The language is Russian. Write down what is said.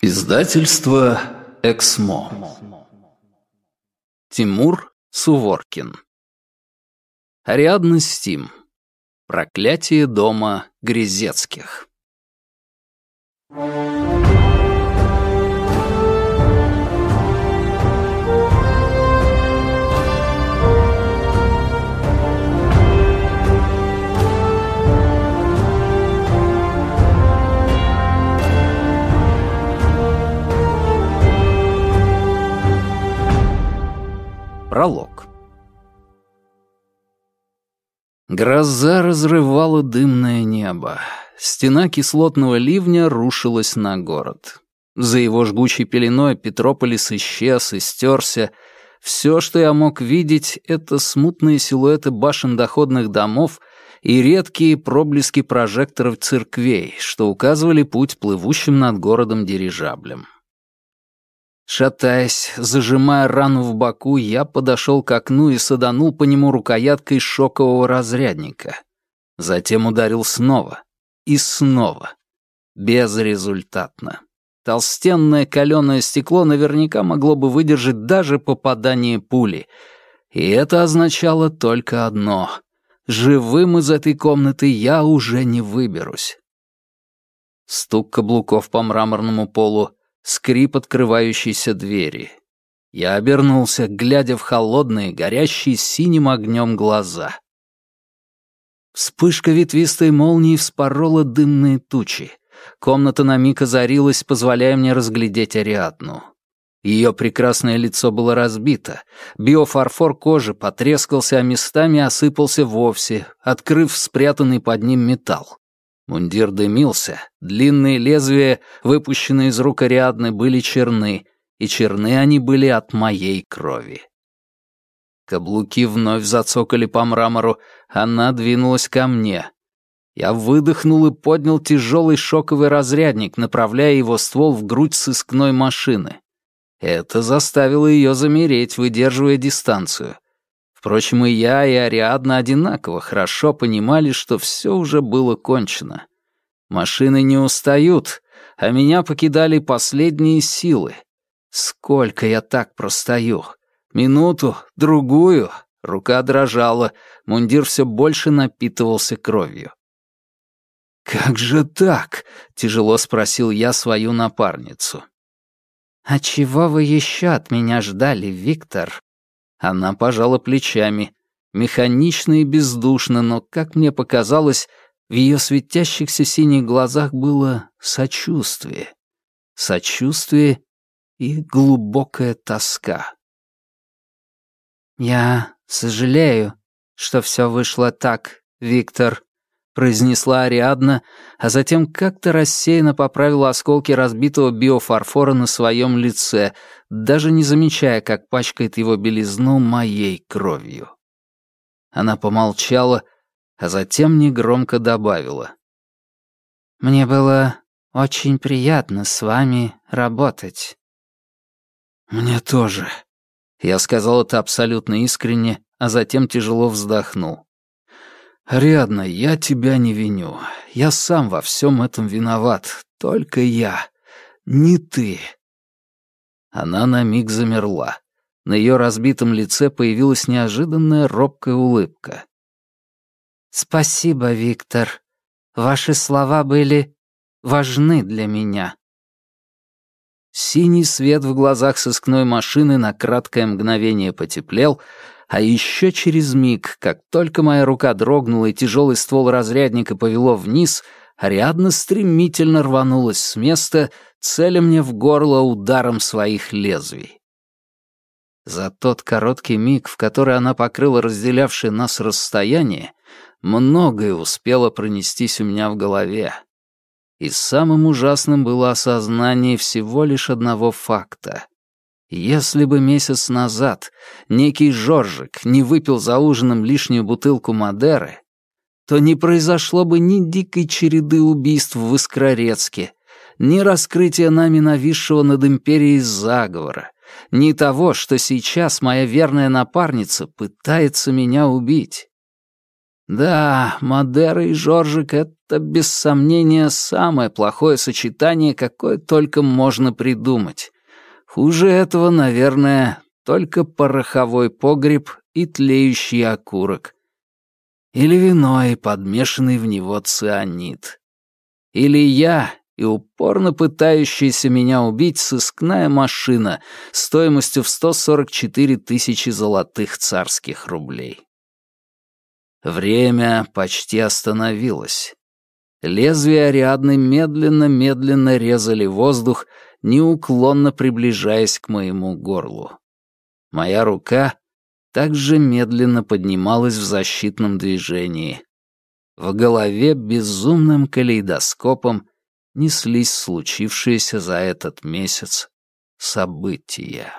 Издательство «Эксмо». Тимур Суворкин. Ариадна Стим. Проклятие дома Грязецких. Пролог. Гроза разрывала дымное небо. Стена кислотного ливня рушилась на город. За его жгучей пеленой Петрополис исчез и стерся. Все, что я мог видеть, это смутные силуэты башен доходных домов и редкие проблески прожекторов церквей, что указывали путь плывущим над городом дирижаблем. Шатаясь, зажимая рану в боку, я подошел к окну и саданул по нему рукояткой шокового разрядника. Затем ударил снова. И снова. Безрезультатно. Толстенное каленое стекло наверняка могло бы выдержать даже попадание пули. И это означало только одно. Живым из этой комнаты я уже не выберусь. Стук каблуков по мраморному полу, скрип открывающейся двери. Я обернулся, глядя в холодные, горящие синим огнем глаза. Вспышка ветвистой молнии вспорола дымные тучи. Комната на миг озарилась, позволяя мне разглядеть Ариадну. Ее прекрасное лицо было разбито, биофарфор кожи потрескался, а местами осыпался вовсе, открыв спрятанный под ним металл. Мундир дымился, длинные лезвия, выпущенные из рук Ариадны, были черны, и черны они были от моей крови. Каблуки вновь зацокали по мрамору, она двинулась ко мне. Я выдохнул и поднял тяжелый шоковый разрядник, направляя его ствол в грудь сыскной машины. Это заставило ее замереть, выдерживая дистанцию — Впрочем, и я, и Ариадна одинаково хорошо понимали, что все уже было кончено. Машины не устают, а меня покидали последние силы. Сколько я так простою? Минуту, другую. Рука дрожала, мундир все больше напитывался кровью. «Как же так?» — тяжело спросил я свою напарницу. «А чего вы еще от меня ждали, Виктор?» Она пожала плечами. Механично и бездушно, но, как мне показалось, в ее светящихся синих глазах было сочувствие. Сочувствие и глубокая тоска. «Я сожалею, что все вышло так, Виктор», произнесла Ариадна, а затем как-то рассеянно поправила осколки разбитого биофарфора на своем лице, даже не замечая, как пачкает его белизну моей кровью. Она помолчала, а затем негромко добавила. «Мне было очень приятно с вами работать». «Мне тоже», — я сказал это абсолютно искренне, а затем тяжело вздохнул. «Ариадна, я тебя не виню. Я сам во всем этом виноват. Только я. Не ты». Она на миг замерла. На ее разбитом лице появилась неожиданная робкая улыбка. «Спасибо, Виктор. Ваши слова были важны для меня». Синий свет в глазах сыскной машины на краткое мгновение потеплел, а еще через миг, как только моя рука дрогнула и тяжелый ствол разрядника повело вниз, Ариадна стремительно рванулась с места, целя мне в горло ударом своих лезвий. За тот короткий миг, в который она покрыла разделявшее нас расстояние, многое успело пронестись у меня в голове. И самым ужасным было осознание всего лишь одного факта. Если бы месяц назад некий Жоржик не выпил за ужином лишнюю бутылку Мадеры, то не произошло бы ни дикой череды убийств в Искрорецке, ни раскрытия нами нависшего над империей заговора, ни того, что сейчас моя верная напарница пытается меня убить. Да, Мадера и Жоржик — это, без сомнения, самое плохое сочетание, какое только можно придумать. Хуже этого, наверное, только пороховой погреб и тлеющий окурок. Или вино и подмешанный в него цианид. Или я и упорно пытающаяся меня убить сыскная машина стоимостью в 144 тысячи золотых царских рублей. Время почти остановилось. Лезвия Ариадны медленно-медленно резали воздух, неуклонно приближаясь к моему горлу. Моя рука также медленно поднималась в защитном движении. В голове безумным калейдоскопом неслись случившиеся за этот месяц события.